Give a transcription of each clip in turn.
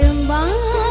Tiếng báo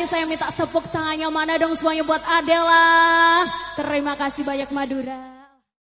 sih saya minta tepuk tangannya mana dong semuanya buat Adela. Terima kasih banyak Madura.